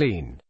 clean.